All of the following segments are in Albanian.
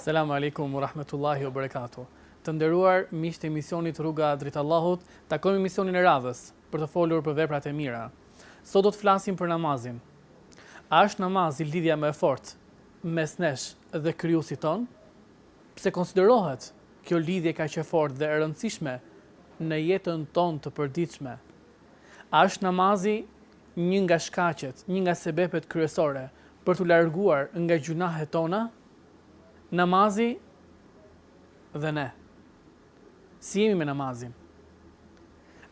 Selamu alejkum urahmetullahi uberekatu. Të nderuar miq të emisionit Rruga drejt Allahut, takohemi në emisionin e radhës për të folur për veprat e mira. Sot do të flasim për namazin. A është namazi lidhja më e fortë mes nesh dhe Krijuesit tonë? Pse konsiderohet kjo lidhje kaq e fortë dhe e rëndësishme në jetën tonë të përditshme? A është namazi Një nga shkaqet, një nga sebepet kryesore për t'u larguar nga gjynahet tona, namazi dhe ne. Si jemi me namazin?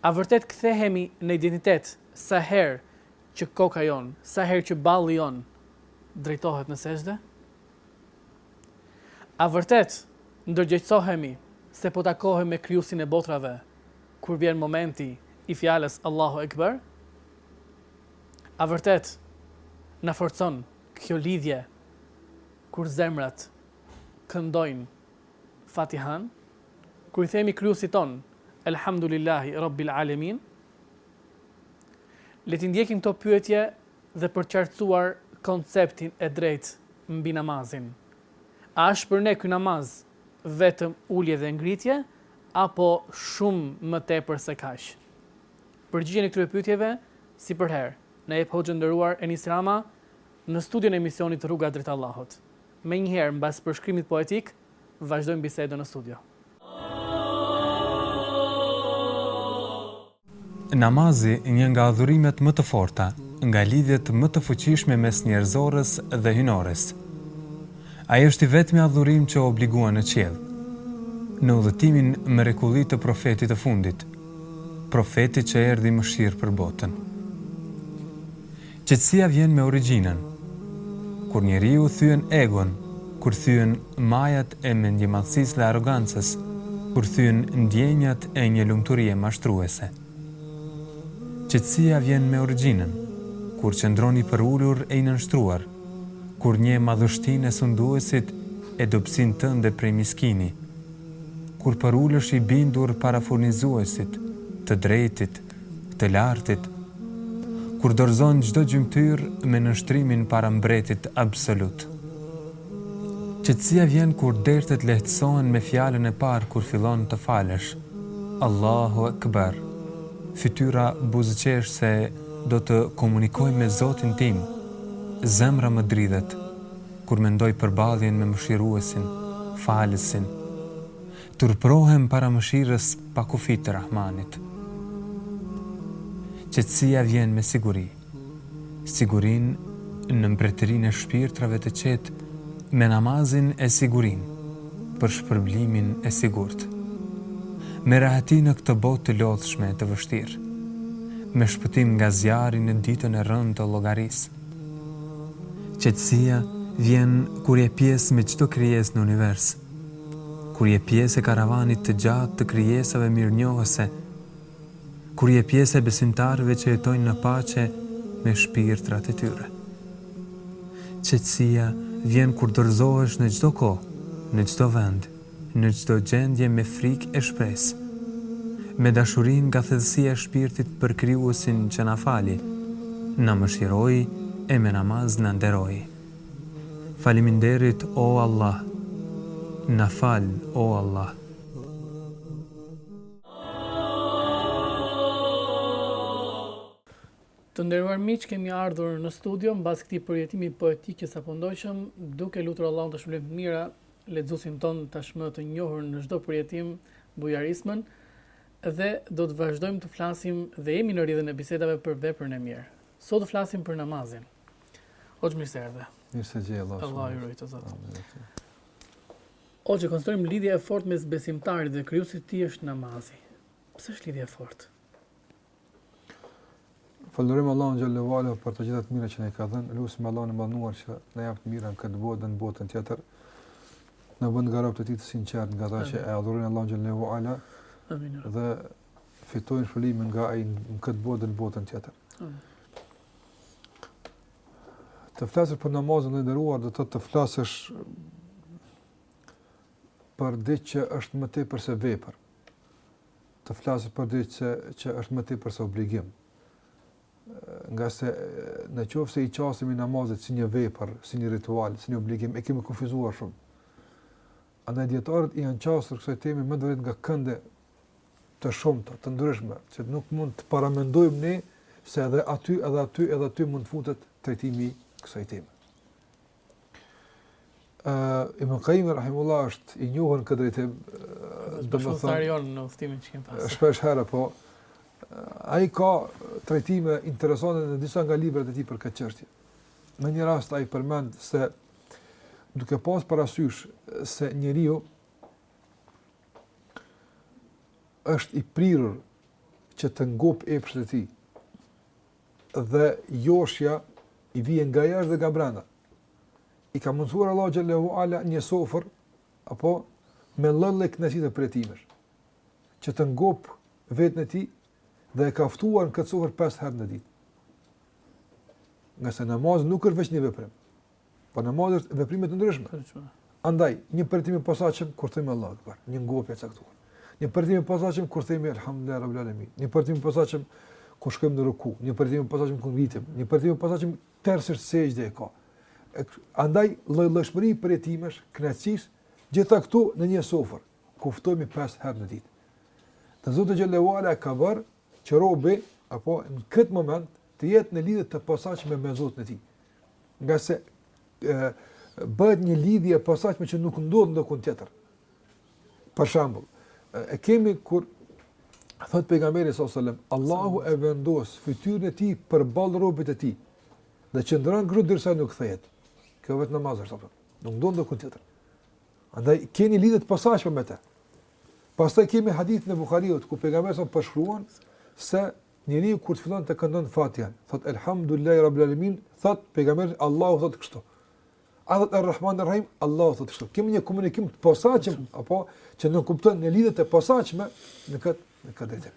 A vërtet kthehemi në identitet sa herë që koka jonë, sa herë që balli jonë drejtohet në sexhde? A vërtet ndërgjegjësohemi se po takohemi me Krijuesin e botërave kur vjen momenti i fjalës Allahu Ekber? A vërtet na forcon kjo lidhje kur zemrat këndojnë Fatihanë, kur i themi Krijuesit tonë Elhamdulillahi Rabbil Alemin? Le t'i ndjekim këto pyetje dhe për të qartësuar konceptin e drejtë mbi namazin. A është për ne ky namaz vetëm ulje dhe ngritje apo shumë më tepër se kaq? Përgjigjen e këtyre pyetjeve, si përherë, na jep hoxhë i nderuar Enis Rama në studion e emisionit Rruga drejt Allahut. Menjëherë mbas përshkrimit poetik, Vazhdojmë bisedën në studio. Namazi, një nga adhurimet më të forta, nga lidhjet më të fuqishme mes njerëzores dhe hyjnores. Ai është i vetmi adhurim që u obligua në qiell. Në udhëtimin mrekulli të profetit të fundit, profeti që erdhi mëshirë për botën. Qetësia vjen me origjinën. Kur njeriu thyen egon, kur thyen majat e mendjemadhësisë dhe arrogancës, kur thyen ndjenjat e një lumturie mashtruese. Qetësia vjen me origjinën, kur qëndron i përulur e i nënshtruar, kur njeh madhështinë e sunduesit e dobësinë tënde prej miskini, kur përulesh i bindur para furnizuesit, të drejtit, të Lartit, kur dorëzon çdo gjymtyrë me nënshtrimin para Mbretit absolut. Qetësia vjen kur dertet lehtësohen me fjalën e parë kur fillon të falesh, Allahu Ekber, fytyra buzëqesh se do të komunikoj me Zotin tim, zemra më dridhet kur mendoj përballjen me Mëshiruesin, Falësin. Turpërohem para mëshirës pa kufi të Rahmanit. Qetësia vjen me siguri. Sigurinë në mbretërinë e shpirtrave të qetë me namazin e sigurinë për shpërblimin e sigurt. Me rahati në këtë botë të lodhshme e të vështirë. Me shpëtim nga zjarri në ditën e rëndë të llogarisë. Qetësia vjen kur je pjesë me çdo krijesë në univers. Kur je pjesë e karavanit të gjatë të krijesave mirënjohëse, kur je pjesë e besimtarëve që jetojnë në paqe me shpirtrat e tyre. Qetësia vjen kur dorëzohesh në çdo kohë, në çdo vend, në çdo gjendje me frikë e shpresë. Me dashuri nga thellësia e shpirtit për Krijuesin që na fali, na mëshiroi e me namaz na nderoi. Faleminderit o Allah Na fal o Allah. Të nderuar miq, kemi ardhur në studio mbas këtij përjetimi poetik që sapo ndoqëm, duke lutur Allahun ta shpërblejë me të mira lexuesin tonë tashmë të njohur në çdo përjetim Bujar Ismën dhe do të vazhdojmë të flasim dhe jemi në rrjedhën e bisedave për veprën e mirë. Sot do të flasim për namazin. Hoxhë mirë se erdhe. Mirë se ju gjeta, hoxhë. Allahu ju rujtë, Zoti. Hoxhë, konsiderohet lidhje e fortë mes besimtarit dhe Krijuesit të tij është namazi. Pse është lidhje e fortë? Falënderojmë Allahun xhele ue ala për të gjitha të mirat që na ka dhënë. Lusim Allahun e madhëruar që na jap të mira në këtë botë dhe në botën tjetër. Na bëjë nga robtë e tij të sinqertë nga ata që e adhurojnë Allahun xhele ue ala dhe fitojnë shpërblimin nga ai në këtë botë dhe në botën tjetër. Të flasësh për namazin i nderuar do të thotë të flasësh për diç që është më tepër se vepër. Të flasësh për diç që, që është më tepër se obligim. Ngase në qoftë se i qasemi namazit si një vepër, si një ritual, si një obligim, e kemi kufizuar shumë. Andaj dijetarët i janë qasur kësaj teme me të drejtë nga kënde të shumta, të ndryshme, që nuk mund të paramendojmë ne se edhe aty, edhe aty, edhe aty mund të futet trajtimi i kësaj teme. Ë uh, Ibn Qayyim rahimullah është i njohur në këtë drejtim, do të thotë në udhëtimin që kemi pas. Shpeshherë po ai ka trajtime interesante në disa nga librat e tij për këtë çështje. Në një rast ai përmend se Duke pas parasysh se njeriu është i prirur që të ngop epshet e tij. Dhe joshja i vjen nga jashtë dhe nga brenda. I ka mundsuar Allahu xhalla uala një sofër apo me lloj-lloj kënaqësi e përjetimesh që të ngop veten e tij dhe e ka ftuar në këtë sofër pesë herë në ditë. Nga se namaz nuk është veç një veprim, po namaz është veprime të ndryshme. Andaj, një përjetim i posaçëm, kur themi Allahu akbar, një ngopje e caktuar. Një përjetim i posaçëm, kur themi Elhamdulillah Rabbil Alamin. Një përjetim i posaçëm, kur shkojmë në ruku. Një përjetim i posaçëm, kur ngritemi. Një përjetim i posaçëm, tërësisht sexhdeja ka. Andaj, llojllojshmëri përjetimesh, kënaqësish, gjitha këto në një sofër. ku ftohemi pesë herë në ditë. Dhe Zoti xhalla uala e ka bërë që robi apo në këtë moment të jetë në lidhje të posaçme me Zotin e tij. Nga se ë bëhet një lidhje e posaçme që nuk ndodh ndokund tjetër. Për shembull, e kemi kur thot pejgamberi sallallahu alajhi wasallam, Allahu e vendos fytyrën e tij përballë robit të tij. Dhe qëndron kështu derisa nuk kthehet. Kjo veç namaz është apo. Nuk ndodh ndokund tjetër. Andaj kemi lidhje të posaçme me të. Pastaj kemi hadithin e Buhariut ku pejgamberi sa përshkruan se njeriu kur të fillon të këndon Fatihan, thot elhamdulillahi rabbil alamin, thot pejgamberi Allahu thot kështu. A thot Ar-Rahman Ar-Rahim, Allahu thot kështu. Kemi një komunikim të posaçëm apo që nënkupton një lidhje të posaçme në këtë në këtë drejtim.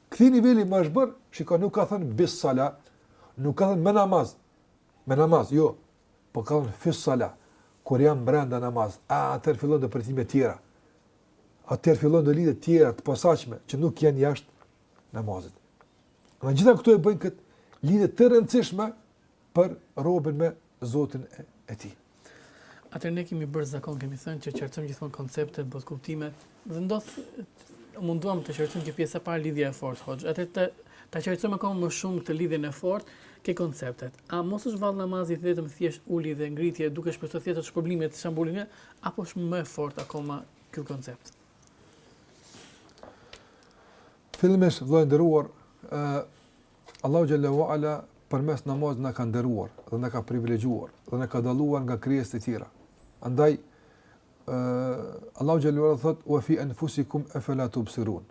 Këtij niveli më është bërë, shiko nuk ka thënë bis sala, nuk ka thënë me namaz, me namaz, jo, po ka thënë fis sala, kur jam brenda namazit, atëherë fillojnë dhe përjetime tjera, atëherë fillojnë dhe lidhje tjera të posaçme, që nuk janë jashtë namazit. Të gjitha këto e bëjnë këtë lidhje të rëndësishme, për robin me Zotin e tij. Atëherë ne kemi bërë zakon, kemi thënë që qartësojmë gjithmonë koncepte, botëkuptime dhe u munduam të qartësojmë që pjesa e parë lidhja e fortë hoxhë. Atëherë të ta qartësojmë akoma më shumë këtë lidhjen e fortë ke konceptet. A mos është vallë namazi vetëm thjesht ulje dhe ngritje duke shpresuar thjesht te shpërblimet të shambullime, apo është më e fortë akoma ky koncept? Fillimisht vëlla i nderuar, ë Allahu xhalla uala përmes namazit na ka nderuar dhe na ka privilegjuar dhe na ka dalluar nga krijesat e tjera. Andaj uh, Allahu xhalla uala thot wa fi anfusikum afala tubsirun.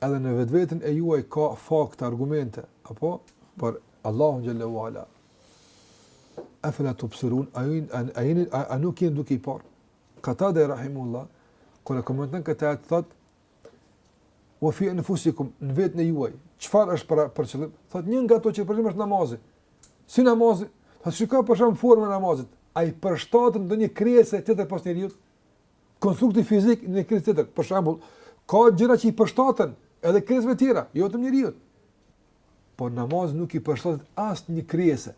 Edhe në vetveten tuaj ka fakte, argumente, apo për Allahu xhalla uala. Afala tubsirun, a jeni a jeni a nuk jeni duke i parë? Katade rahimullah, kur e komenton këtë ajet thot Wa fi anfusikum, në vetën e juaj, çfarë është për për qëllim? Thot një nga ato që për shembull namazi. Si namazi? Thot shikoj për shembull formën e namazit. A i përshtatet ndonjë krijesë tjetër pos njeriut? Konstrukti fizik në krijesë tjetër, për shembull, ka gjëra që i përshtaten edhe krijesave të tjera, jo vetëm njeriut. Po namazi nuk i përshtatet asnjë krijese.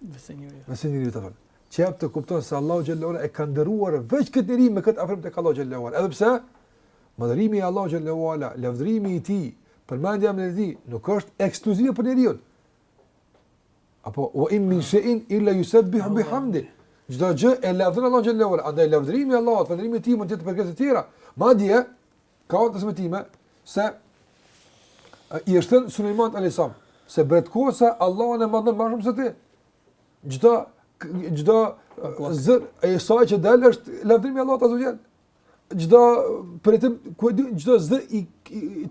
Veçse njeriut. Veçse njeriut të falet. Që jep të kupton se Allahu xhelle ue ala e ka nderuar veç këtë njeri me këtë afrim tek Allahu xhelle ue ala. Edhe pse, madhërimi i Allahut xhelle ue ala, lavdërimi i tij, përmendja e tij, nuk është ekskluzive për njeriun. Apo, ue in min shej'in il-la jusebbihu bihamdihi. Çdo gjë e lavdëron Allahun xhelle ue ala. Andaj lavdërimi i Allahut, falënderimi i tij, mund të jetë për krijesa të tjera. Madje, Ka edhe transmetime se i është thënë Sulejmanit alayhis salam se bretkosa Allahun e madhëron më shumë se ti. Çdo çdo zë i saj që del është lavdërimi i Allahut azza wa xhal. Çdo për të ku di çdo zë i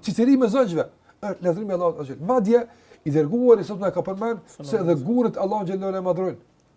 cicërimës zogjve. Është lavdërimi i Allahut azza wa xhal. Madje i Dërguari sot na ka përmend se edhe gurët Allahun xhelle ue ala e madhërojnë.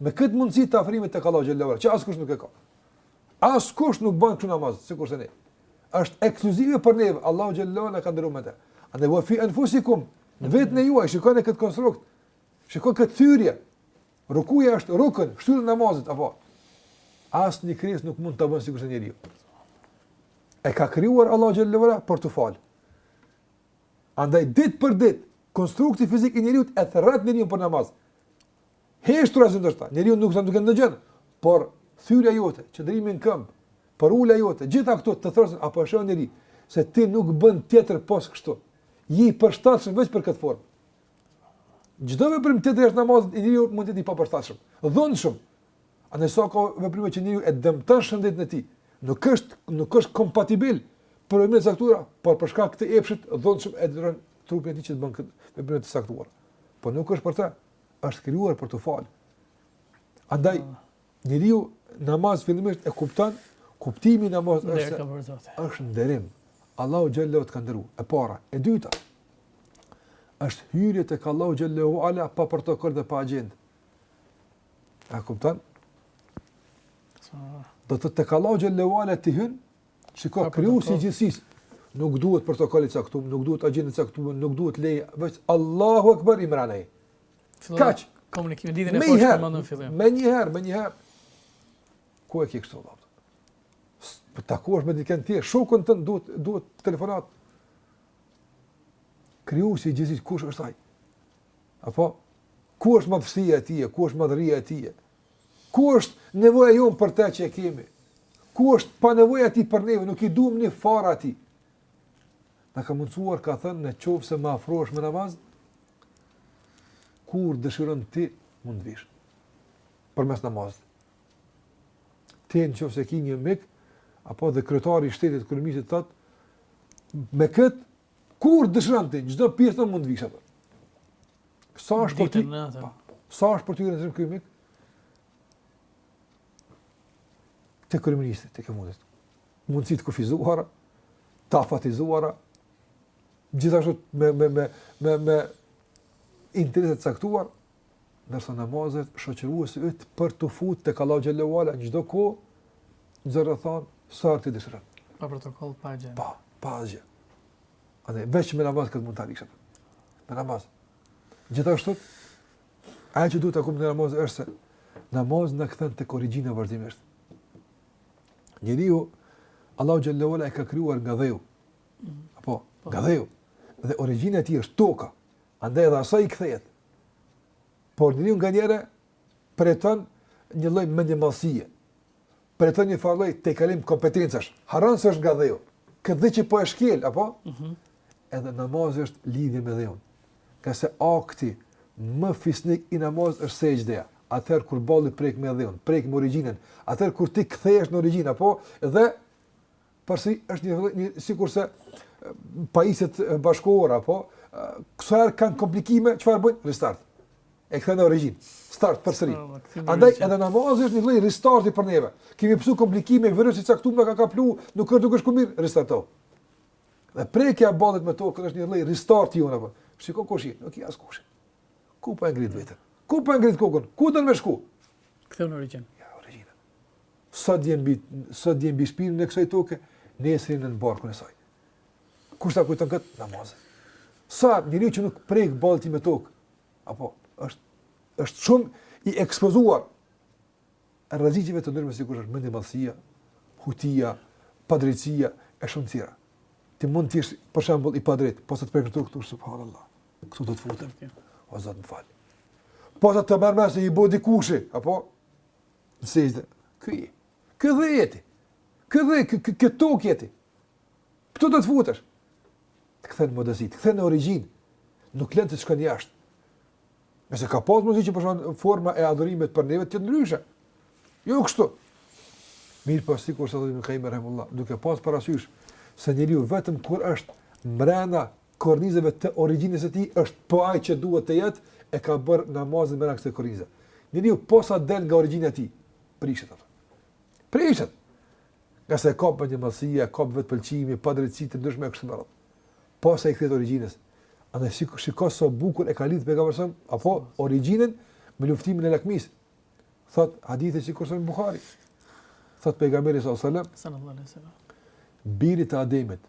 Ama këtë mundësi të afrimit tek Allahu xhelle ue ala askush nuk e ka. Askush nuk ban kështu namaz, sikurse ne. është ekskluzive për ne, Allahu xhelle na ka nderu me te. Andaj ue fi enfusikum, në veten e juaj, shikone këtë konstrukt, shikon këtë thyrje. Rukuja është rukn, shtyllë e namazit, apo. Asnjë krijesë nuk mund ta bën sikurse njeriu. E ka krijuar Allahu xhelle për t'u falë. Andaj, ditë për ditë, konstrukti fizik i njeriut e thërret njeriun për namazë. Heshturazi ndoshta, njeriu nuk është duke ndëgjon, por thyrja jote, qëndrimi në këmbë, përulja jote, gjitha këto të thërrasin apo o njeri se ti nuk bën tjetër pos kështu. Je i përshtatshëm vetëm për këtë formë. Çdo veprim tjetër pos namazit njeriut mund të jetë i papërshtatshëm. Dhunshëm. Andaj sa ka veprime që njeriu e dëmton shëndetin e tij. Nuk është nuk është kompatibil për veprimet e caktuara, por për shkak të epshit dhunshëm e dëmton trupin e tij që të bën këtë veprim të caktuar. Po nuk është për te, është krijuar për t'u falë. Andaj ah. njeriu namaz fillimisht e kupton kuptimi i namazit është është nderim. Allahu xhelle ue ala të ka nderu. E para, e dyta. Është hyrje tek Allahu xhelle ue ala pa protokoll dhe pa agjendë. A kupton? Do thotë tek Allahu xhelle ue ala ti hyn Shiko, krijuesi i gjithësisë nuk duhet protokoll i caktuar, nuk duhet agjendë e caktuar, nuk duhet leje, vetëm Allahu Akbar Imran ai. Kaç komunikimin lidhjen e fortë me në fillim. Menjëherë, menjëherë. Ku e ke kështu vallë? Për t'u takosh me dikën tjetër, shokun tënd duhet duhet telefonatë. Krijuesi i gjithësisë kush është ai? Apo ku është madhësia e tij, ku është madhëria e tij? Ku është nevoja jonë për të që e kemi? Ku është pa nevoja e tij për neve? Nuk i duhemi fare atij. Na ka mundësuar, ka thënë, në qoftë se më afrohesh me namaz? Kur dëshiron ti mund të vish? Përmes namazit. Ti në qoftë se ki një mik, apo dhe kryetari i shtetit, kryeministri të thotë, me këtë Kur dëshiron ti, çdo pjesë mund të vish atë. Sa është për ty? Po. Sa është për ty i rëndësishëm ky mik? Te kryeministri i komunës. Mundësi të kufizuara, të afatizuara, gjithashtu me me me me me interesa të caktuara, ndërsa namazi është shoqëruesi yt për të futur tek Allahu xhelle ve ala çdo kohë çdo rrethanë sa ti dëshiron. Pa protokoll pa gjë. Pa, pa gjë. A dhe veç me namaz këtë mund ta arrish. Me namaz. Gjithashtu, ajo që duhet ta kemi në namaz është se namazi na kthen tek origjina vazhdimisht. Njeriu, Allahu xhelle ve ala e ka krijuar nga dheu. Mhm. Apo, po. nga dheu. Dhe origjina e tij është toka. Andaj edhe asaj i kthehet. Por njeriu nganjëherë pretendon një lloj mendjemadhësie. Pretendon një farë lloj tejkalim kompetencash. Harron se është nga dheu. Këtë dhe që po e shkel, apo? Mm -hmm. Edhe namazi është lidhje me dheun. Pse akti më fisnik i namazit është sexhdja. Atëherë kur balli prek me dheun, prek me origjinën, atëherë kur ti kthehesh në origjinë, apo? Dhe përsëri është një lloj një sikurse pajisjet bashkëkohore apo këto kur kanë komplikime, çfarë bëjnë? Restart. E kthen në origjinë. Start përsëri. Andaj edhe namazi është një lloj restarti për neve. Kemi pësu komplikime, virus i caktuar ka kaplu, nuk është duke shku mirë, restarto. Dhe prekja e ballit me tokën është një lloj restarti jonë apo. Shiko kush je, nuk je askush. Ku po e ngrit veten? Ku po e ngrit kokën? Ku do ti me shku? Ktheu në origjinë. Sot je mbi sot je mbi shpinën e kësaj toke, nesër je nën barkun e saj. Kush ta kujton kët? Namazi? Sa njeriu që nuk prek balli i tij me tokë, apo është është shumë i ekspozuar rrezikeve të ndryshme sikur është mendjemadhësia, hutia, padrejtësia e shumë tjera. Ti mund të jesh për shembull i padrejt, po sa të prekësh tokë subhanallahu. Ktu do të futem. O Zot më fal. Posa të marr mësysh dikush, apo Në sexhde, kjo je. Ky dhe je ti. Ky dhe, kjo tokë je ti. Këtu do të futesh. Të kthen në modesti, të kthen në origjinë. Nuk len të të çon jashtë. Nëse ka pas mundësi që për shembull forma e adhurimit për neve, të jetë ndryshe. Jo kështu. Mirëpo, sikurse thotë Ibn Kajim, rahimehullah, duke pas parasysh, se njeriu vetëm kur është mrena kornizave të origjinës së tij është po ai që duhet të jetë e kam bërë namazin brenda kësaj kornize. Njeriu posa del nga origjina e tij, prishet atë. Prishet. Ngase ka mendjemadhësia, ka vetëpëlqimi, padrejtësi të ndryshme e kështu me radhë. Posa i kthehet origjinës. A në shiko, shiko se sa bukur e ka lidhë pejgamberi apo origjinën me luftimin e lakmisë. Thot, hadithi që e shënon Buhariu. Thot, pejgamberi alejhi selam, birit të Ademit,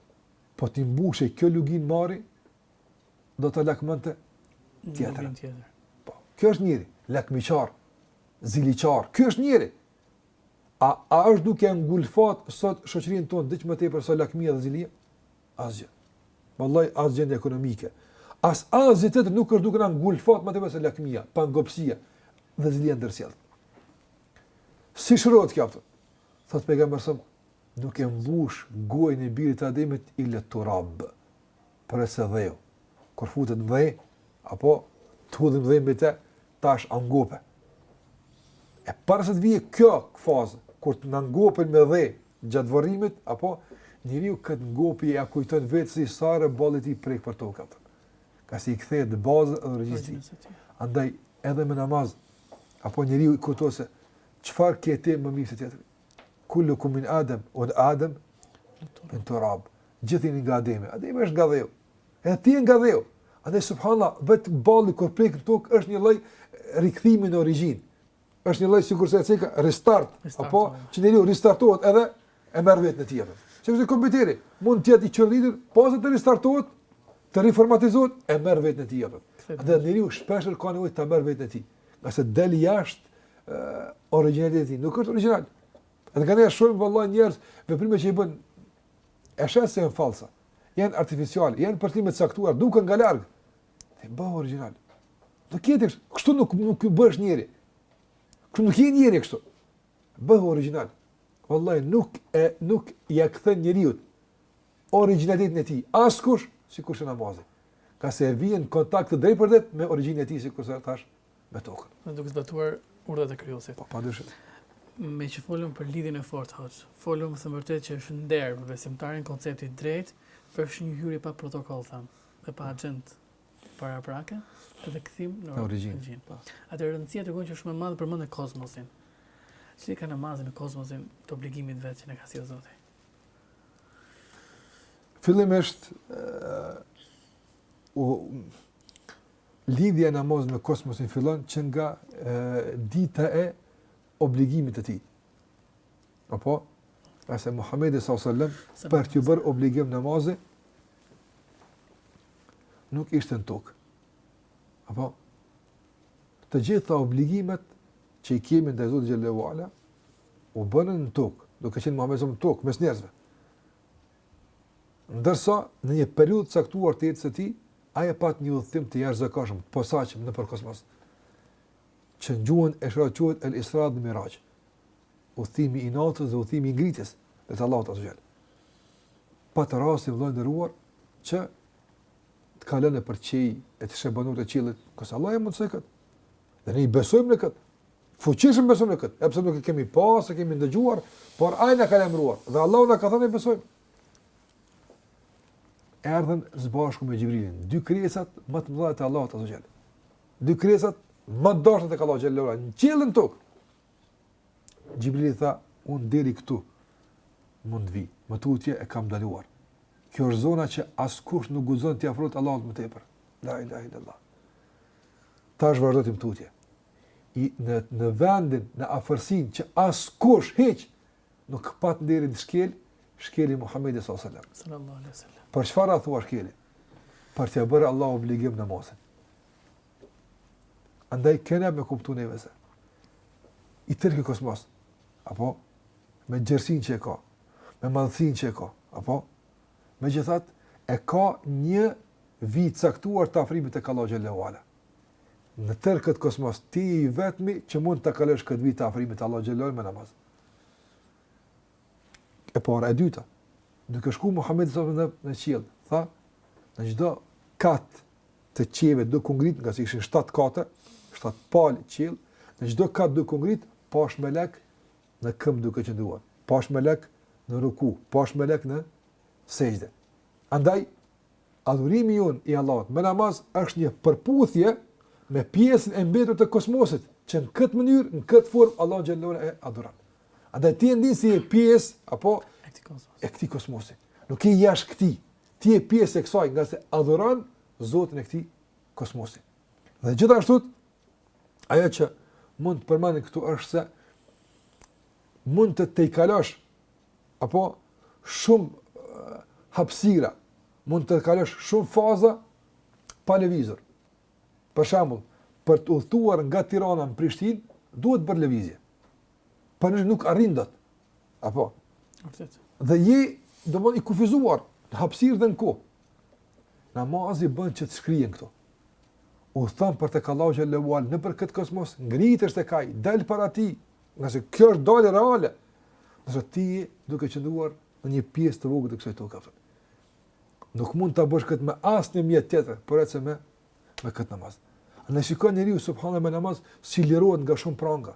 Po t'i mbushej kjo luginë me ari, do të lakmonte tjetër. tjetër. Po, ky është njeriu, lakmiqar, ziliqar, ky është njeriu. A, a është duke ngulfat sot shoqërinë tonë diç më tepër se lakmia dhe zilia? Asgjë. Vallahi, as gjendja ekonomike. As asgjë tjetër nuk është duke na ngulfat më tepër se lakmia, pangopësia dhe zilia e ndërsjellë. Si shërohet kjo, thot pejgamberi sa Nuk e mbush gojën e birit të Ademit illa turab, përveçse dheu. Kur futet në dhe, apo të hudhim dhe mbi të, tash ia ngope. E para se të vijë kjo fazë, kur të na ngopin me dhe gjatë varrimit, apo njeriu këtë ngopje ia kujton vetes sa herë balli i prek për tokë atëherë. Ngase i kthehet në bazë dhe regjistri. Andaj edhe me namaz, apo njeriu i kujton se çfarë ke ti më mirë se tjetri. Kullukum min Adem, ue Adem, min turab. Gjithë jeni nga Ademi. Ademi është nga dheu. Edhe ti nga dheu. Andaj, subhanallah, vetë balli kur prek në tokë, është një lloj rikthimi në origjinë. është një lloj, sikurse e ceka, restart. restart apo, po. që njeriu, restartohet edhe e merr veten, tjetër. Siç është kompjuteri, mund të jetë i çoroditur, pasi të restartohet, të reformatizohet, e merr veten, tjetër. Dhe njeriu, shpeshherë ka nevojë ta merr veten e tij. Ngase del jashtë uh, origjinalitetit, nuk është origjinal. Edhe nganjëherë shohim vallahi njerëz veprime që i bën e sheh se janë falsa, janë artificiale, janë për qëllime të caktuara, duken nga larg. Bëhu origjinal. Nuk je kështu, kështu nuk, nuk bëhesh njeri. Kështu nuk je njeri kështu. Bëhu origjinal. Vallahi, nuk e, nuk ia kthen njeriut. origjinalitetin e tij, askush sikurse namazi. Ngase vjen në kontakt të drejtpërdrejt me origjinën e tij sikurse thash me tokën. Duke zbatuar urdhët e krijuesit. Po padyshim. Meqë folëm për lidhjen e fortë hoxhë, folëm se vërtet që është nder për besimtarin kontakti i drejtë, është një hyrje pa protokoll tham, dhe pa agjendë paraprake, dhe kthim në origjinë. Po. Atëherë rëndësia tregon që është shumë e madhe, përmendëm edhe kozmosin. Shiko namazin në kozmosin të obligimit vetë që na ka sjellë Zoti. Fillimisht, u lidhja e namazit me kosmosin fillon që nga e, dita e obligimit të tij. Apo, nëse Muhammedi s.a.s. për t'ju bërë obligim namazin, nuk ishte në tokë. Apo, të gjitha obligimet që i kemi ndaj Zotit xhel-le ue ala u bënë në tokë, duke qenë Muhamedi në tokë mes njerëzve. Ndërsa në një periudhë të caktuar të jetës së tij, ai e pat një udhëtim të jashtëzakonshëm, të posaçëm nëpër kosmos. Që në gjuhën e sheriatit quhet El Isra dhe Miraxh. Udhëtimi i natës dhe udhëtimi i ngritjes deri te Allahu azze ue xhel. Pati rastin vëlla i nderuar që të kalojë nëpër qiej e të shohë banorët e qiellit, që siç Allahu e mundësoi kët. Dhe ne i besojmë në kët. Fuqishëm besojmë në kët, edhe pse nuk e kemi pa, s'e kemi ndëgjuar, por ai na ka lajmëruar dhe Allahu na ka thënë t'i besojmë. Erdhën së bashku me Xhibrilin, dy krijesat më të mëdha të Allahut azze ue xhel. Dy krijesat më të dashura të Allahut xhel-le ue ala në qiell e në tokë. Xhibrili tha, unë deri këtu mund të vi, më tutje e kam ndaluar. Kjo është zona që askush nuk guxon t'i afrohet Allahut më tepër. La ilaha illallah. Tash vazhdo ti më tutje. E në në vendin, në afërsinë që askush hiç nuk pat nderin të shkel, shkeli Muhamedi sallallahu alaihi wasallam. Sallallahu alaihi wasallam. Për çfarë thua shkeli? Për të bërë Allahu obligim namazin. Andaj kena me kuptu neve se i tërë ky kosmos, apo me gjërësin që e ka, me madhësin që e ka, apo me gjithatë ka një vijë të caktuar të afrimit tek Allahu xhel-le ue ala. Në tërë këtë kosmos, ti je i vetmi që mund të kalosh këtë vijë të afrimit tek Allahu xhel-le ue ala me namaz. E para, e dyta, duke shku Muhammed në qiell, tha, në çdo kat të qiejve duke u ngrit, ngase ishin shtatë kate, shtatë palë qiell, në çdo kat duke u ngrit, pash melek në këmbë duke qëndruar, pash melek në ruku, pash melek në sexhde. Andaj adhurimi jon i Allahut me namaz është një përputhje me pjesën e mbetur të kosmosit, që në këtë mënyrë, në këtë formë Allahun xhel-le ue ala e adhuron. Andaj ti e ndin se je pjesë apo e këtij kosmosi. Nuk je jashtë këtij, Ti je pjesë e kësaj ngase adhuron Zotin e këtij kosmosi. Dhe gjithashtu ajo që mund të përmendim këtu është se mund të tejkalosh apo shumë eh, hapësira, mund të kalosh shumë faza pa lëvizur. Për shembull, për të udhëtuar nga Tirana në Prishtinë, duhet bërë lëvizje. Por nuk arrin dot. Apo. Vërtet. Dhe je domethënë i kufizuar në hapësirë dhe në kohë. Namazi bën që të shkrihen këto. U thashë pra te Allahu xhelle ue ala nëpër këtë kosmos ngritesh tek ai, del para tij, ngase kjo është dalje reale. Nëse ti duke qëndruar në një pjesë të vogël të kësaj toke. Nuk mund ta bësh këtë me asnjë mjet tjetër, përveç me me këtë namaz. E shikon njeriu subhanallahu me namaz si lirohet nga shumë pranga,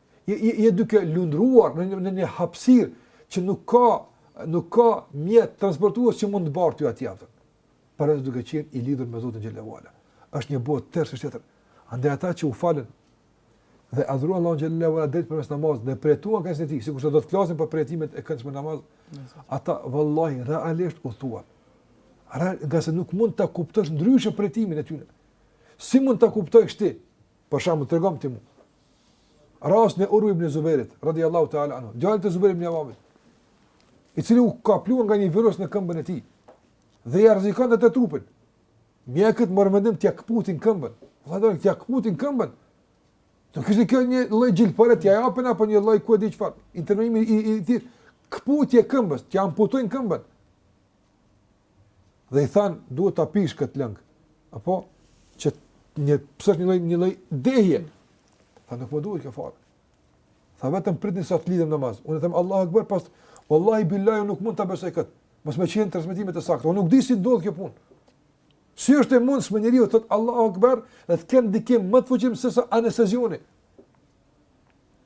je duke lundruar në një në një hapësirë që nuk ka nuk ka mjet transportues që mund të bartë ty atje lart. Përveçse duke qenë i lidhur me Zotin xhelle ue ala. Është një botë tërësisht tjetër. Andaj ata që u falën dhe adhuruan Allahun xhelle ue ala drejt përmes namazit dhe përjetuan kënaqësitë, sikurse do të flasim për përjetimet e kënaqësive në namaz. Ata vallahi realisht fluturuan. Ngase nuk mund ta kuptosh ndryshe përjetimin e tyre. Si mund ta kuptosh ti? Për shembull, tregom ti mua. Rastin e Urwe ibn Zubairit, radiallahu ta'ala anhu, djalit e Zubair ibn Avamit, i cili u kaplua nga një virus në këmbën e tij, dhe ia rrezikonte edhe trupin. Mjekët morën vendim t'ia këpusin këmbën, dhe dhe t'ia këpusin këmbën, tek është kjo një lloj gjilpëre t'ia japin, apo një lloj ku e di çfarë, intervenimi i, i, i, i, këputjes së këmbës, t'ia amputojnë këmbën, Dhe i thanë, duhet ta pish këtë lëng. Apo, që një, se është një lloj, një lloj dehje. Tha, nuk më duhet kjo fare. Tha, vetëm pritni sa të lidhem në namaz. Unë them, Allahu ekber, pas, vallahi billahi, nuk mund ta besoj këtë. Mos me qenë transmetimet e sakta. Unë nuk di si ndodh kjo punë. Si është e mundshme njeriu të thotë Allahu ekber, dhe të ketë ndikim më të fuqishëm se sa anestezioni.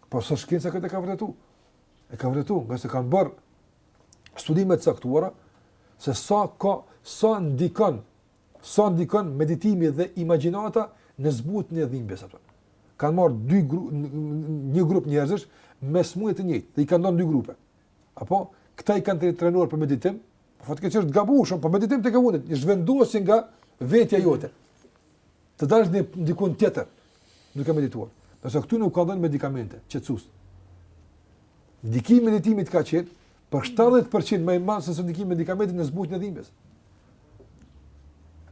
Po, sot shkenca këtë e ka vërtetu. E ka vërtetu, ngase kanë bërë studime të caktuara se sa ka sa ndikon sa ndikon meditimi dhe imagjinata në zbutjen e dhimbjes apo. Kanë marrë dy gru, një grup njerëzish me sëmundje të njëjtë, dhe i kanë nda në dy grupe. Apo këta i kanë trajnuar për meditim, po fatkeqësisht gabuar, po meditim tek e fundit, zhvendosje nga vetja jote. Të dalësh dikun tjetër duke medituar. Ndërsa këtyre u kanë dhënë medikamente, qetësues. Ndikimi i meditimit ka qenë për 70% më i madh se sa ndikimi i medikamentit në zbutjen e dhimbjes.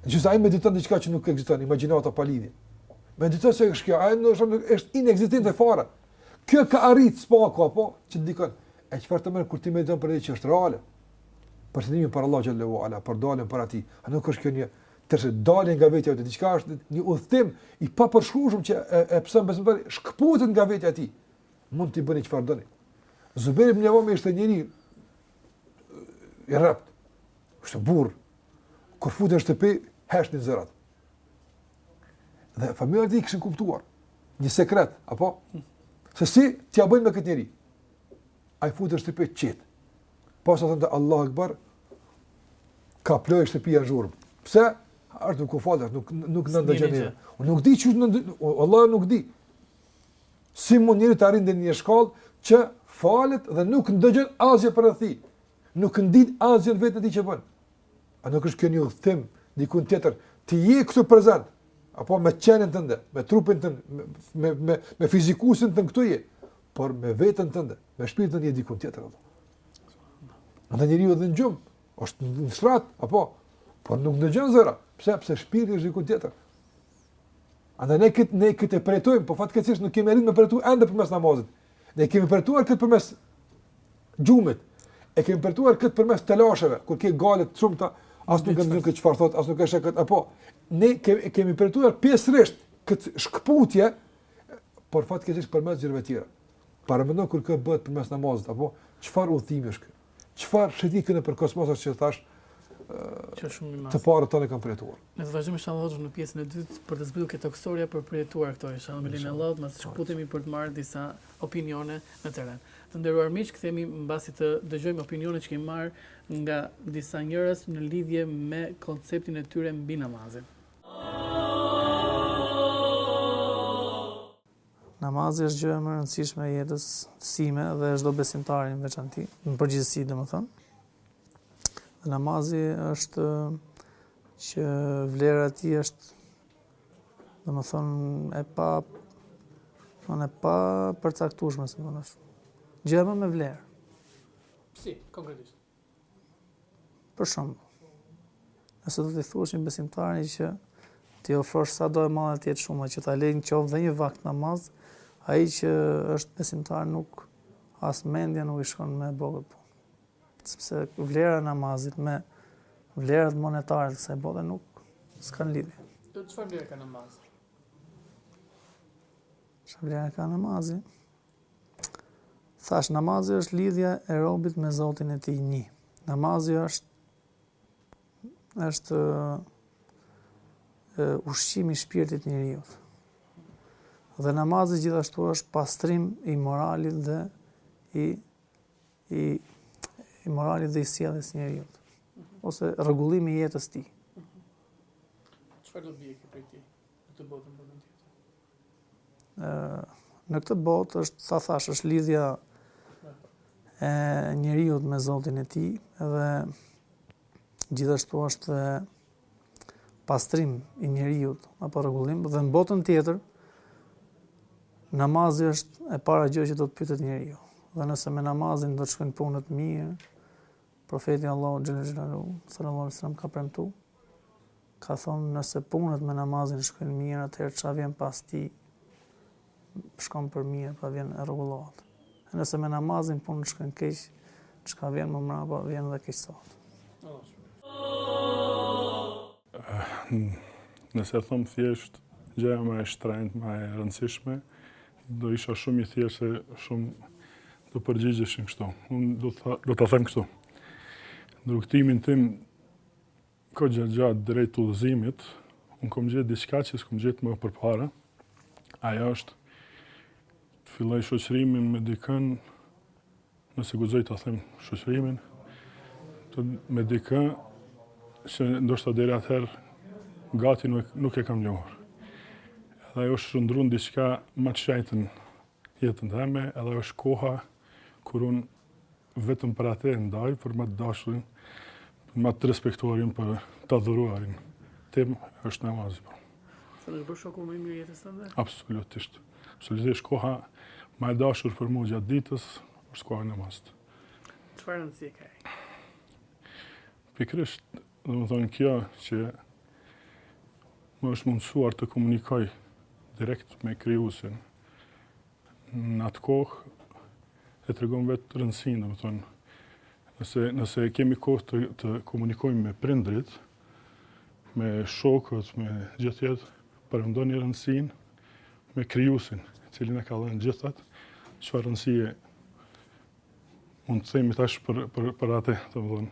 Edhe pse ai mediton diçka që nuk ekziston, imagjinata pa lidhje. Mediton se është kjo, ajo ndoshta është inekzistente fare. Kjo ka arrit së paku apo që ndikon. E çfarë të themi kur ti mediton për diçka që është reale? Për të dhënë për Allahun xhelle ue ala, për daljen para tij. A nuk është kjo një Tërse dalja nga vetja e tij, diçka është një udhëtim i papërshkrueshëm që e, e pëson besimtari, shkëputet nga vetja e tij. Mund të bëni çfarë doni. Zubair ibn Awam ishte njeri i rreptë. Është burr. Kur futej në shtëpi, heshtnin zërat. Dhe familja e tij kishin kuptuar një sekret, apo se si t'ia bëjnë me këtë njeri. Ai futet në shtëpi qetë. Posa thoshte Allahu Akbar, Kaplonte shtëpia zhurmë. Pse? Është duke u falë, nuk, nuk na ndëgjon. Unë nuk di që na ndëgjon, Allah nuk di. Si mund njeriu të arrijë në një shkallë që falet dhe nuk ndëgjon asgjë përreth tij. Nuk ndin asgjë në veten e tij që bëhet. A nuk është ky një udhëtim dikun tjetër, ti je këtu prezent, apo me qenien tënde, me trupin tënd, me, me, me, me fizikusin tënd këtu je, por me veten tënde, me shpirtin tënd je dikun tjetër. Njeriu edhe në gjumë, Është në shtrat, apo por nuk dëgjon zëra. Pse? Sepse shpirti është diku tjetër. Andaj ne këtë ne këtë e përjetojmë, po fatkeqësisht nuk kemi arritur të përjetojmë ende përmes namazit. Ne kemi përjetuar këtë përmes gjumit. E kemi përjetuar këtë përmes telasheve, kur ke hallet e shumta as nuk e mendon këtë çfarë thotë, as nuk e sheh këtë apo ne kemi kemi përjetuar pjesërisht këtë shkëputje, por fatkeqësisht përmes gjërave të tjera. Paramendo kur kjo bëhet përmes namazit apo çfarë udhëtimi është ky? Çfarë shëtitje nëpër kosmos që thash është shumë i madh. Të parët tanë kanë përjetuar. Ne do të vazhdojmë inshallah Allahu në pjesën e dytë për të zbritur këto histori, për t'i përjetuar këto inshallah me lejen e Allahut, po shkëputemi për të marrë disa opinione në terren. Të nderuar miq, kthehemi mbasi të dëgjojmë opinionet që kemi marrë nga disa njerëz në lidhje me konceptin e tyre mbi namazin. Namazi është gjëja më e rëndësishme e jetës sime dhe e çdo besimtari në veçanti, në përgjithësi domethënë. Dhe namazi është që vlera e tij është domethënë e pa domethënë e papërcaktueshme, domethënë. Gjëja më me vlerë. Si, konkretisht. Për shembull, nëse do t'i thuash një besimtari që t'i ofrosh sado e madhe të jetë shuma, që ta lejë qoftë dhe një vakt namaz, ai që është besimtar nuk as mendja nuk i shkon me bo këtë punë. Sepse vlera e namazit me vlerat monetare të kësaj bote nuk s'kanë lidhje. Do të çfarë vlere ka namazi? Çfarë vlere ka namazi? Thash namazi është lidhja e robit me Zotin e tij një. Namazi është është ushqimi i shpirtit të njeriut. Dhe namazi gjithashtu është pastrim i moralit dhe i i i moralit dhe i sjelljes së njeriut ose rregullimi i jetës tij. Çfarë do të bëjë këtë në këtë botë për mendje? Në këtë botë është siç thash është lidhja e njeriut me Zotin e tij dhe gjithashtu është pastrim i njeriu apo rregullim dhe në botën tjetër namazi është e para gjë që do të pyetet njeriu dhe nëse me namazin do të shkojnë punët mirë profeti Allahu xhelexhelaluhu sallallahu alaihi wasallam ka premtu Ka thon nëse punët me namazin shkojnë mirë atëherë ça vjen pas tij shkon për mirë pra vjen e rregullohet. E nëse me namazin punët shkojnë keq, çka vjen më mbrapa vjen edhe keqësohet. Nëse thom thjesht, gjëja ma e shtrenjtë, ma e rëndësishme, do isha shumë i thjeshtë se shumë do përgjigjeshin kështu. Unë do të, do të them kështu. Në rrugëtimin tim, Goxha gjatë drejt udhëzimit, unë kom gjetë diçka që s'kom gjetë më përpara. Ajo është të filloj shoqërimin me dikënd, nëse guxoj ta them shoqërimin, të me dikë që ndoshta deri atëherë gati nuk, nuk e kam njohur. Edhe ajo është shndërru n'diçka ma të shtrenjtën në jetën teme, edhe ajo është koha kur unë Vetëm për atë e ndaj, për më të dashurin, për më të respektuarin, për të adhuruarin tim. Është namazi, po. Sa të është bërë shoku më i mirë i jetës tënde? Absolutisht. Absolutisht, koha ma e dashur për mu gjatë ditës, është koha e namazit. Çfarë rëndësie ka? Pikërisht, domethonë kjo që më është mundësuar të komunikoj direkt me Krijuesin. Në atë kohë, e tregon vetë rëndësinë, domethënë, nëse nëse kemi kohë të, të komunikojmë me prindërit, me shokët, me gjithë tjetër, paramendoni rëndësinë me Krijuesin, i cili na ka dhanë të gjitha, çfarë rëndësie mund të themi tash për, për, për atë, domethënë,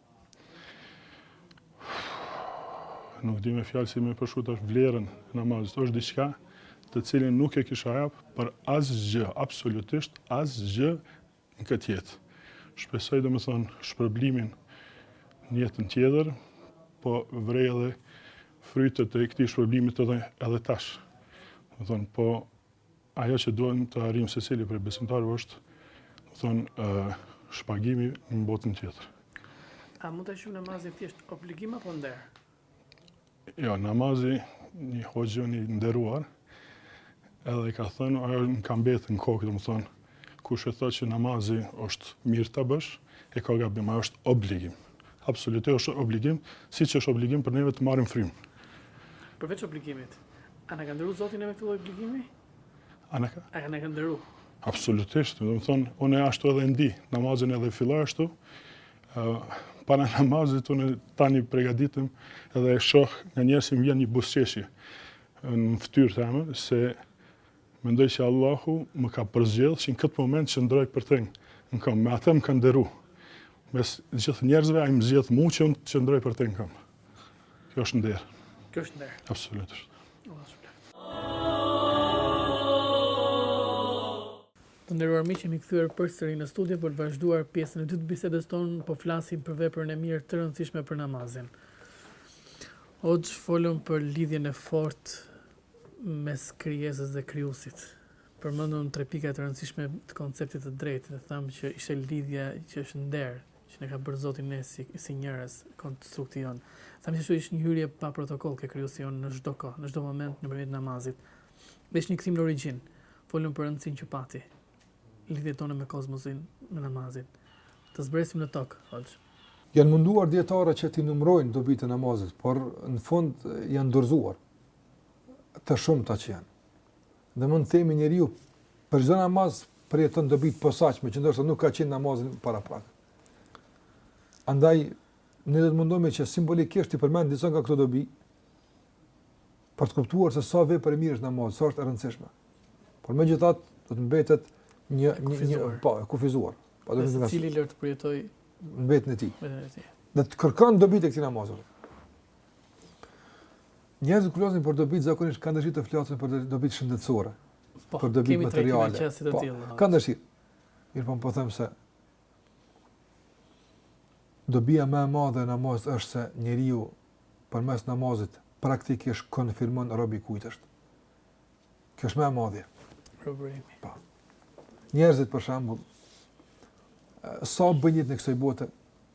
Nuk di me fjalë si me përshkru tash vlerën e namazit. Është diçka të cilën nuk e kisha jap për asgjë, absolutisht asgjë në këtë jetë. Shpresoj domethënë shpërblimin në jetën tjetër, po vrej edhe frytet e këtij shpërblimit edhe tash. Domethënë po Ajo që duam të arrijmë secili prej besimtarëve është, domethënë, shpagimi në botën tjetër. A mund ta quajmë namazin thjesht obligim apo nder? Jo, namazi një hoxhë i nderuar, edhe e ka thënë, ajo më ka mbetë në kokë, domethënë, kush e thotë që namazi është mirë ta bësh, e ka gabim, ajo është obligim. Absolutisht është obligim, siç është obligim për neve të marrim frymë. Përveç obligimit. A na ka nderu Zoti ne me këtë obligim? A na ka? A ka na ka nderu? Absolutisht, domethënë, unë ashtu edhe e ndi, namazin edhe e filloj ashtu, para namazit, unë tani pregaditem edhe e shoh nganjëherë si më vjen një buzëqeshje në fytyrë teme, se mendoj që Allahu më ka përzgjedhë që në këtë moment qëndroj për të në këmbë, me atë më ka nderu, mes gjithë njerëzve ai më zgjedh mu që me qëndru për të në këmbë. Kjo është nder. Kjo është nder. Absolutisht. Të nderuar miq, jemi kthyer përsëri në studio për të vazhduar pjesën e dytë të bisedës tonë, po flasim për veprën e mirë, të rëndësishme për namazin. Hoxhë, folëm për lidhjen e fortë mes krijesës dhe krijuesit. Përmendëm tre pika të rëndësishme të konceptit të drejtë, dhe thamë që ishte lidhja që është nder, që na ka bërë zoti ne si si njerëz konstrukti jonë thamë se kështu ishte një hyrje pa protokoll ke krijuesi jonë në çdo kohë në çdo moment nëpërmjet namazit dhe ishte një kthim në origjinë folëm për rëndësinë që pati lidhjet tona me kozmosin me namazin të zbresim në tokë hoxhë janë munduar dietarët që t'i numrojnë dobitë e namazit por në fund janë dorëzuar të shumta që janë Dhe mund të themi njeriu për çdo namaz përjeton dobi të posaçme që ndoshta nuk ka qenë në namazin paraprak. Andaj ne do të mundohemi që simbolikisht t'i përmendim disa nga këto dobi për të kuptuar se sa vepër e mirë është namazi, sa është e rëndësishme. Por megjithatë do të mbetet një një një po, e kufizuar. Po do të thotë secili le të përjetojë në veten e tij. Në veten e tij. Dhe të kërkon dobitë e këtij namazi. Njerëzit kur flasin për dobitë zakonisht kanë dëshirë të flasin për dobitë shëndetësore, po, për dobitë materiale. Kemi të po, tilla. Kanë dëshirë. Mirë, po po them se dobia më e madhe e namazit është se njeriu përmes namazit praktikisht konfirmon rob i kujt është. Kjo është më e madhja. Problemi. Po. Njerëzit për shembull sa bëjnë në kësaj bote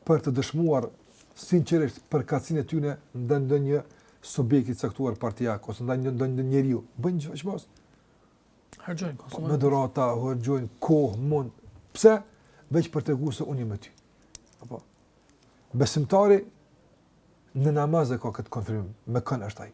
për të dëshmuar sinqerisht përkatësinë e tyne ndaj ndonjë subjekti të caktuar partijak, ose ndaj ndonjë njeriu, bëjnë çmos? Harxhojnë, po, konsumojnë. Me dhurata, harxhojnë, kohë, mund, pse? Veç për të tregu se unë jam me ty. Apo? Besimtari në namaz e ka këtë konfirmim, me kënë është ai.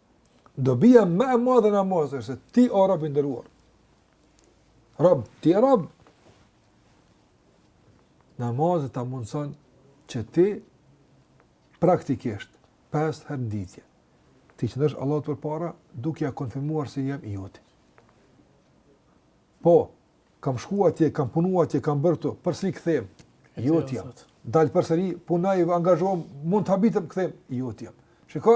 Dobia më e madhe e namazit është se ti o rob i nderuar. Rob, ti je rob. Namazi ta mundëson që ti praktikisht pesë herë në ditë t'i qëndrosh Allahut përpara, duke ia konfirmuar se jam i joti. Po, kam shku atje, kam punu atje, kam bërë këtu, përsëri kthehem, i joti jam. Dal përsëri, punoj, angazhohem, mund të habitem, kthehem, i joti jam. Shiko,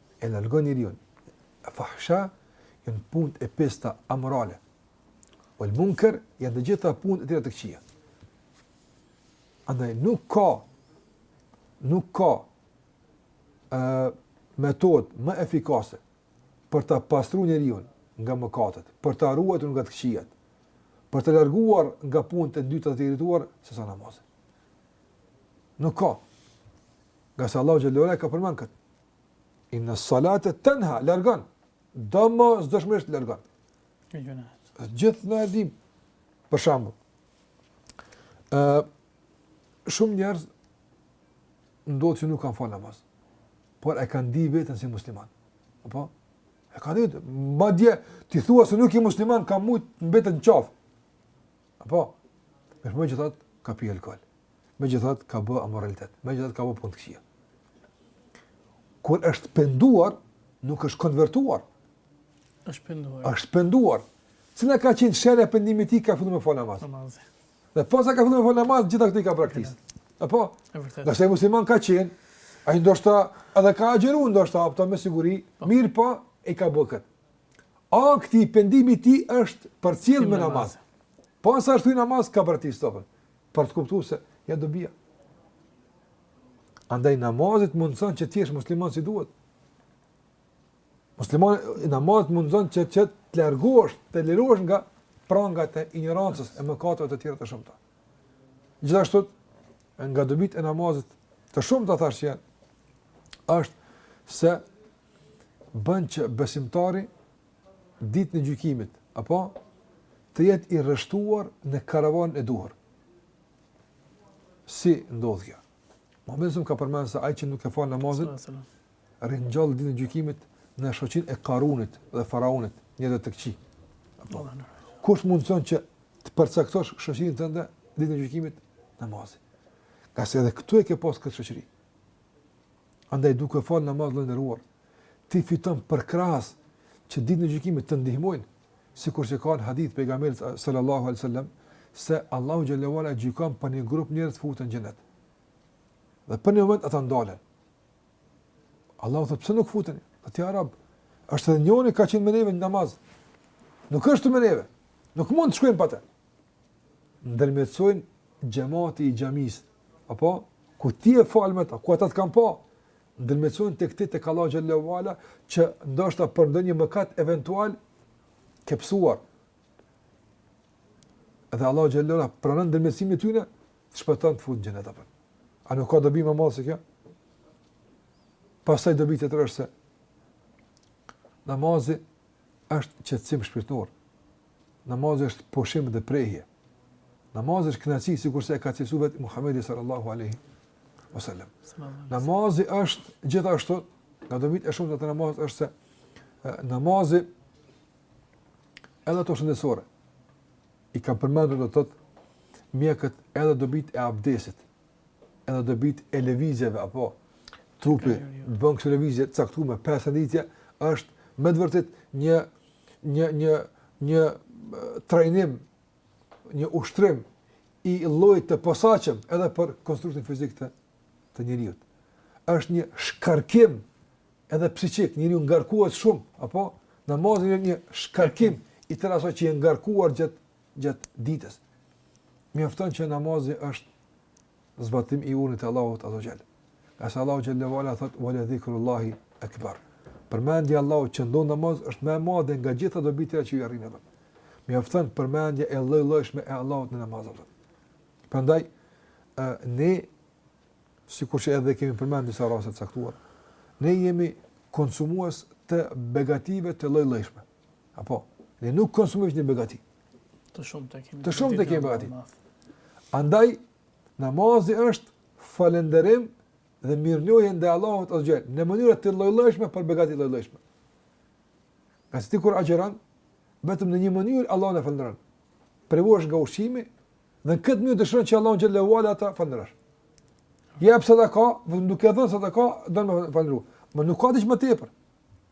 e largon njeriun. Fahsha janë punët e pista amorale. Uel munker, janë të gjitha punët e tjera të këqija. Andaj, nuk ka, nuk ka uh, metodë më efikase për ta pastru njeriun nga mëkatet, për ta ruajt nga të këqijat, për ta larguar nga punët e ndyta, të irrituara, sesa namazi. Nuk ka. Ngase Allahu xheleshanuhu e ka përmend këtë. Inna salate tenha, largon. Domosdoshmërisht largon. Gjithë ne e dimë, për shembull. E, shumë njerëz ndodh që nuk kanë fal namaz. Por e kanë di veten si musliman. Apo? E kanë di veten. Madje, t'i thuash se nuk je musliman, ka mujt me t'mbet në qafë. Apo? Mirëpo megjithatë, ka pi alkool. megjithatë ka bë amoralitet, megjithatë ka bë punë të këqija. Kur është penduar, nuk është konvertuar. është penduar. është penduar. Cila ka qenë shenja e pendimit të tij, ka fillu me fal namaz. Namaz. Dhe posa ka fillu me fal namaz, gjitha këto i ka braktis. Apo? E vërtetë. Nëse musliman ka qenë, ai ndoshta edhe ka agjëru, ndoshta apëta me siguri, po. mirëpo i ka bë këto. Akti i pendimit të tij është përcjellë me namaz. Posa ka fillu namaz, i ka braktis të për të kuptuar se ja dobia. Andaj namazi të mundëson që të jesh musliman si duhet. Musliman, namazi të mundëson që që të largohesh, të lirohesh nga prangat e injorancës e mëkateve të tjera të shumta. Gjithashtu nga dobitë e namazit të shumta thashë që janë, është se bën që besimtari Ditën e Gjykimit, apo të jetë i rreshtuar në karvanin e duhur. Si ndodh kjo? Muhamedi ka përmendur se ai që nuk e fal namazin, ringjallet ditën e Gjykimit në shoqëri të Karunit dhe faraonit, njerëzve të këqij. Apo kush ta mundëson që të përcaktosh shoqërinë tënde ditën e Gjykimit? Namazi. Ngase edhe këtu e ke pas këtë shoqëri. Andaj duke fal namaz të nderuar, ti fiton përkrahas që ditën e gjykimit të ndihmojnë, sikur që ka në hadith pejgamberit sallallahu alaihi wasallam se Allahu xhelle ue ala gjykon për një grup njerëz të futen në xhenet. Dhe për një moment ata ndalen. Allahu thotë pse nuk futeni? Thotë ja Rab, është edhe njëri ka qenë me neve në namaz. Nuk është me neve. Nuk mund të shkojmë pa të. ndërmjetësojnë xhemati i xhamisë, apo ku ti e fal me ta, ku ata të kanë pa, ndërmjetësojnë tek ti tek Allahu xhelle ue ala që ndoshta për ndonjë mëkat eventual ke pësuar. Dhe Allahu xhelle ue ala pranon ndërmjetësimin e tyre, të shpëton të fut në xhenet apo. A nuk ka dobi më madhe se kjo? Pastaj dobi tjetër është se namazi është qëtësim shpirtënor. Namazi është pushim dhe prehje. Namazi është kënaqësi, sikurse e ka cilësuar vetë Muhamedi sallallahu alaihi wasallam. Namazi është gjithashtu, nga dobitë e shumta të namazit është se namazi edhe të shëndetësore i kanë përmendur do të thotë mjekët edhe dobitë e abdesit, edhe dobitë e lëvizjeve apo trupi bën këto lëvizje caktuar pesë herë në ditë është me të vërtetë një një një një trajnim një ushtrim i llojit të posaçëm edhe për konstruktin fizik të të njeriut. Është një shkarkim edhe psiqik, njeriu ngarkohet shumë apo namazi është një shkarkim i tërë asaj që je ngarkuar gjatë gjatë ditës. Mjafton që namazi është zbatim i urdhrit të Allahut azze ue xhel. Ngase Allahu xhelle ue ala thotë wala zikrullahi akbar. Përmendja e Allahut që ndodh në namaz është më e madhe nga gjitha dobitë që ju arrin atë. Mjafton përmendja e lloj-llojshme e Allahut në namaz. Prandaj ne sikur që edhe kemi përmendur disa raste të caktuara, ne jemi konsumues të begative të lloj-llojshme. Apo, ne nuk konsumojmë një begati. Të shumta i kemi. Të shumta i kemi begatitë. Andaj, namazi është falënderim dhe mirënjohje ndaj Allahut azze ue xhel, në mënyra të lloj-llojshme për begati lloj-llojshme. Ngase ti kur agjëron, vetëm në një mënyrë Allahun e falënderon. Privohesh nga ushqimi dhe në këtë mënyrë dëshiron që Allahun xhelle ue ala ta falënderosh. Jep sadaka, vetëm duke dhënë sadaka, dhe e falënderon. Më nuk ka diç më tepër.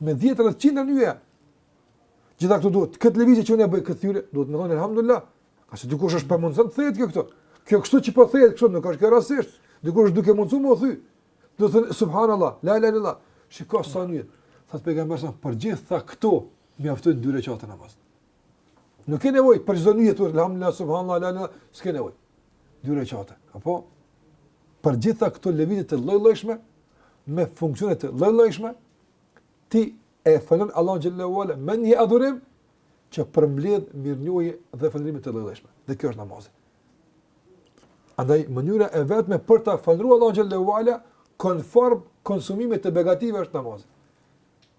me dhjetëra e qindra nyja. Gjitha këto duhet, këtë lëvizje që unë e bëj këtë thyerje, duhet me thonë, elhamdulilah, ngase dikush është po mundëson të thehet kjo këtu. Kjo kështu që po thehet kështu, nuk është kjo rastësisht, dikush është duke mundësu me u thy. Do të thënë, subhanallah, la ilahe ilallah, shiko sa nyje. Thotë pejgamberi alejhi selam, për gjitha këto, mjaftojnë dy rekate namaz. Nuk ke nevojë për çdo nimet, alhamdulillah, subhanallah, la la, s'ke nevojë. Dy rekate, apo për gjitha këto lëvizje të lloj-llojshme me funksione të lloj-llojshme, ti e falëndron Allahu xhallahu ala me një adhurim që përmbledh mirënjohje dhe falëndrime të lloj-llojshme. Dhe kjo është namazi. Andaj mënyra e vetme për ta falëndruar Allahu xhallahu ala konform konsumimit të begative është namazi.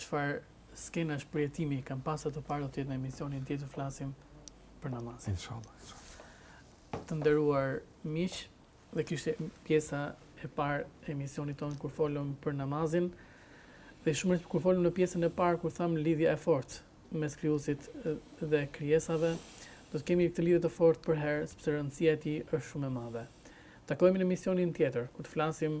Çfarë skenash përjetimi kam pas rast të parë do të jetë në emisionin tjetër të flasim për namazin. Inshallah, inshallah. Të nderuar miq, kjo ishte pjesa e parë e emisionit tonë kur folëm për namazin dhe shumë kur folëm në pjesën e parë kur thamë lidhja e fortë mes krijuesit dhe krijesave, do të kemi këtë lidhje të fortë përherë, sepse rëndësia e tij është shumë e madhe. Takohemi në emisionin tjetër ku të flasim